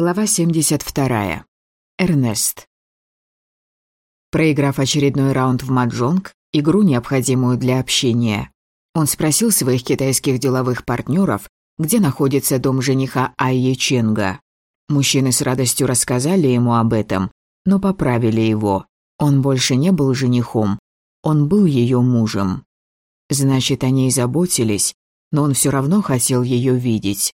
Глава 72. Эрнест. Проиграв очередной раунд в маджонг, игру, необходимую для общения, он спросил своих китайских деловых партнеров, где находится дом жениха Айе Ченга. Мужчины с радостью рассказали ему об этом, но поправили его. Он больше не был женихом, он был ее мужем. Значит, они и заботились, но он все равно хотел ее видеть.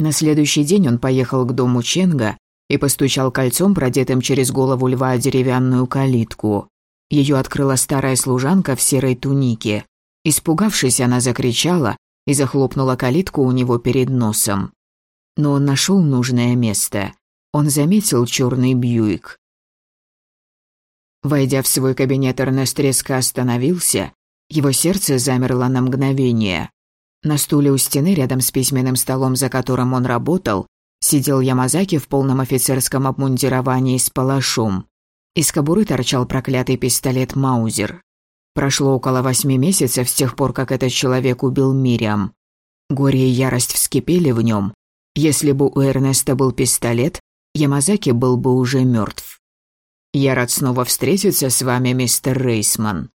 На следующий день он поехал к дому Ченга и постучал кольцом, продетым через голову льва деревянную калитку. Ее открыла старая служанка в серой тунике. Испугавшись, она закричала и захлопнула калитку у него перед носом. Но он нашел нужное место. Он заметил черный Бьюик. Войдя в свой кабинет, Эрнест резко остановился. Его сердце замерло на мгновение. На стуле у стены рядом с письменным столом, за которым он работал, сидел Ямазаки в полном офицерском обмундировании с палашом. Из кобуры торчал проклятый пистолет Маузер. Прошло около восьми месяцев с тех пор, как этот человек убил Мириам. Горе и ярость вскипели в нем. Если бы у Эрнеста был пистолет, Ямазаки был бы уже мертв. «Я рад снова встретиться с вами, мистер Рейсман.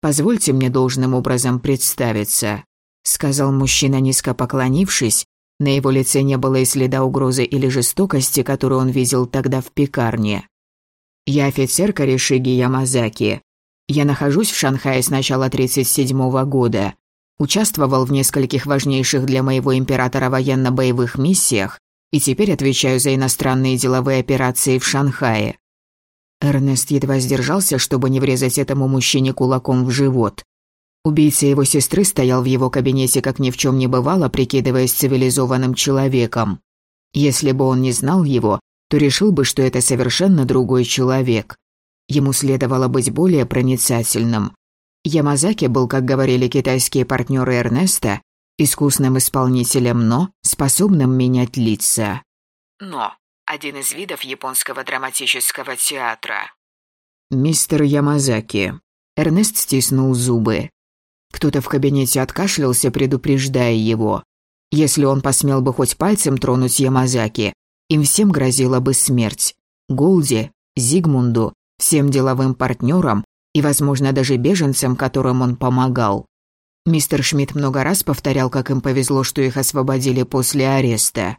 Позвольте мне должным образом представиться сказал мужчина, низко поклонившись. На его лице не было и следа угрозы или жестокости, которую он видел тогда в пекарне. «Я офицер Каришиги Ямазаки. Я нахожусь в Шанхае с начала 37-го года. Участвовал в нескольких важнейших для моего императора военно-боевых миссиях и теперь отвечаю за иностранные деловые операции в Шанхае». Эрнест едва сдержался, чтобы не врезать этому мужчине кулаком в живот. Убийца его сестры стоял в его кабинете, как ни в чем не бывало, прикидываясь цивилизованным человеком. Если бы он не знал его, то решил бы, что это совершенно другой человек. Ему следовало быть более проницательным. Ямазаки был, как говорили китайские партнеры Эрнеста, искусным исполнителем «но», способным менять лица. «Но» – один из видов японского драматического театра. «Мистер Ямазаки». Эрнест стиснул зубы. Кто-то в кабинете откашлялся, предупреждая его. Если он посмел бы хоть пальцем тронуть Ямазаки, им всем грозила бы смерть. Голди, Зигмунду, всем деловым партнерам и, возможно, даже беженцам, которым он помогал. Мистер Шмидт много раз повторял, как им повезло, что их освободили после ареста.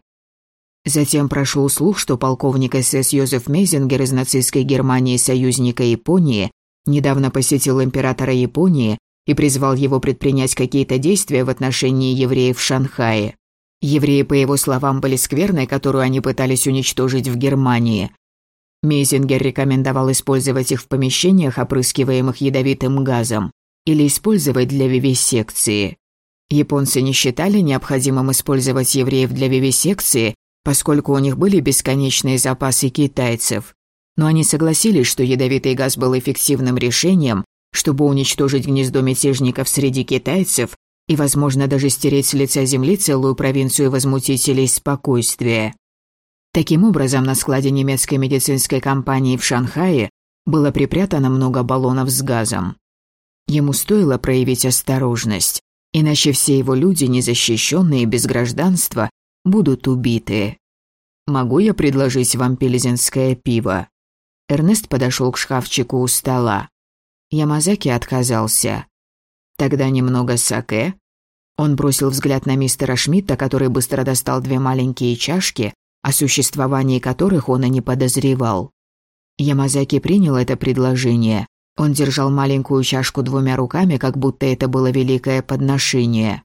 Затем прошел слух, что полковник СС Йозеф Мейзингер из нацистской Германии союзника Японии недавно посетил императора Японии и призвал его предпринять какие-то действия в отношении евреев в Шанхае. Евреи, по его словам, были скверной, которую они пытались уничтожить в Германии. Мейзингер рекомендовал использовать их в помещениях, опрыскиваемых ядовитым газом, или использовать для вивисекции. Японцы не считали необходимым использовать евреев для вивисекции, поскольку у них были бесконечные запасы китайцев. Но они согласились, что ядовитый газ был эффективным решением, чтобы уничтожить гнездо мятежников среди китайцев и, возможно, даже стереть с лица земли целую провинцию возмутителей спокойствия. Таким образом, на складе немецкой медицинской компании в Шанхае было припрятано много баллонов с газом. Ему стоило проявить осторожность, иначе все его люди, незащищенные без гражданства, будут убиты. «Могу я предложить вам пелезинское пиво?» Эрнест подошел к шкафчику у стола. Ямазаки отказался. Тогда немного саке. Он бросил взгляд на мистера Шмидта, который быстро достал две маленькие чашки, о существовании которых он и не подозревал. Ямазаки принял это предложение. Он держал маленькую чашку двумя руками, как будто это было великое подношение.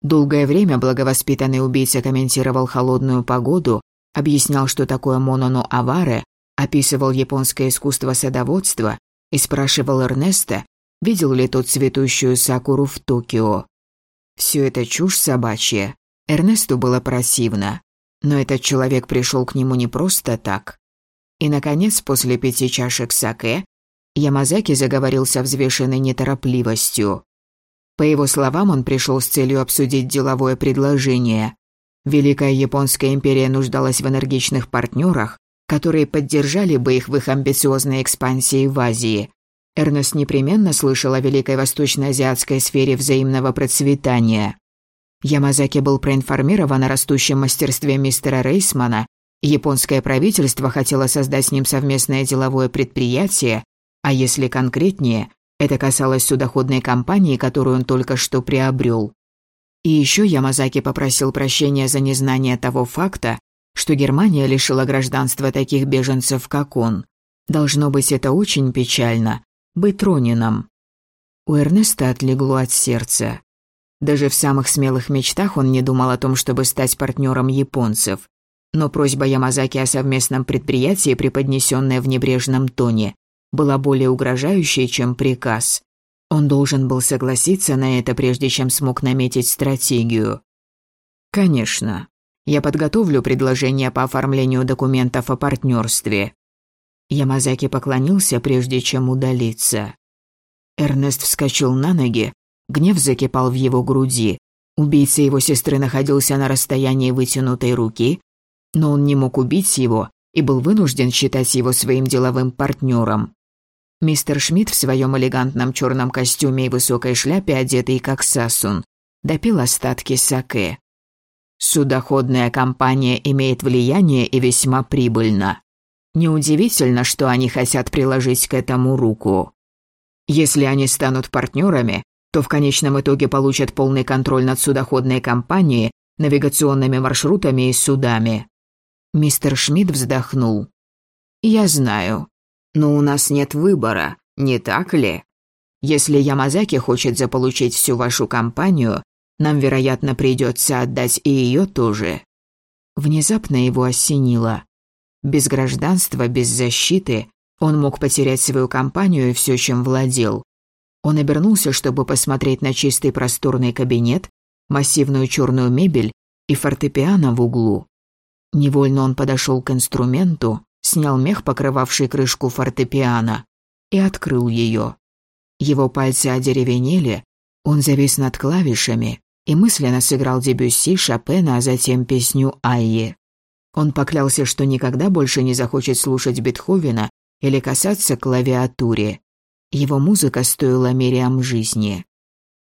Долгое время благовоспитанный убийца комментировал холодную погоду, объяснял, что такое монону аваре, описывал японское искусство садоводства и спрашивал Эрнеста, видел ли тот цветущую сакуру в Токио. Все это чушь собачья. Эрнесту было противно. Но этот человек пришел к нему не просто так. И, наконец, после пяти чашек саке, Ямазаки заговорил со взвешенной неторопливостью. По его словам, он пришел с целью обсудить деловое предложение. Великая Японская империя нуждалась в энергичных партнерах, которые поддержали бы их в их амбициозной экспансии в Азии. Эрнест непременно слышал о Великой Восточно-Азиатской сфере взаимного процветания. Ямазаки был проинформирован о растущем мастерстве мистера Рейсмана Японское правительство хотело создать с ним совместное деловое предприятие, а если конкретнее, это касалось судоходной компании, которую он только что приобрел. И еще Ямазаки попросил прощения за незнание того факта, что Германия лишила гражданства таких беженцев, как он. Должно быть, это очень печально – быть Ронином. У Эрнеста отлегло от сердца. Даже в самых смелых мечтах он не думал о том, чтобы стать партнером японцев. Но просьба Ямазаки о совместном предприятии, преподнесенная в небрежном тоне, была более угрожающей, чем приказ. Он должен был согласиться на это, прежде чем смог наметить стратегию. «Конечно. Я подготовлю предложение по оформлению документов о партнерстве». Ямазаки поклонился, прежде чем удалиться. Эрнест вскочил на ноги, гнев закипал в его груди. Убийца его сестры находился на расстоянии вытянутой руки, но он не мог убить его и был вынужден считать его своим деловым партнером. Мистер Шмидт в своем элегантном черном костюме и высокой шляпе, одетый как сасун, допил остатки саке. Судоходная компания имеет влияние и весьма прибыльна. Неудивительно, что они хотят приложить к этому руку. Если они станут партнерами, то в конечном итоге получат полный контроль над судоходной компанией, навигационными маршрутами и судами. Мистер Шмидт вздохнул. «Я знаю. Но у нас нет выбора, не так ли? Если Ямазаки хочет заполучить всю вашу компанию, нам, вероятно, придется отдать и ее тоже». Внезапно его осенило. Без гражданства, без защиты он мог потерять свою компанию и все, чем владел. Он обернулся, чтобы посмотреть на чистый просторный кабинет, массивную черную мебель и фортепиано в углу. Невольно он подошел к инструменту, снял мех, покрывавший крышку фортепиано, и открыл ее. Его пальцы одеревенели, он завис над клавишами и мысленно сыграл дебюсси Шопена, а затем песню Айе. Он поклялся, что никогда больше не захочет слушать Бетховена или касаться клавиатуре. Его музыка стоила Мириам жизни.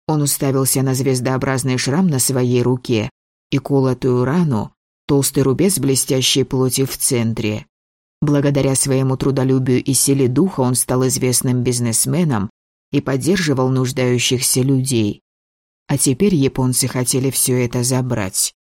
Он уставился на звездообразный шрам на своей руке и колотую рану, толстый рубец блестящей плоти в центре. Благодаря своему трудолюбию и силе духа он стал известным бизнесменом и поддерживал нуждающихся людей. А теперь японцы хотели все это забрать.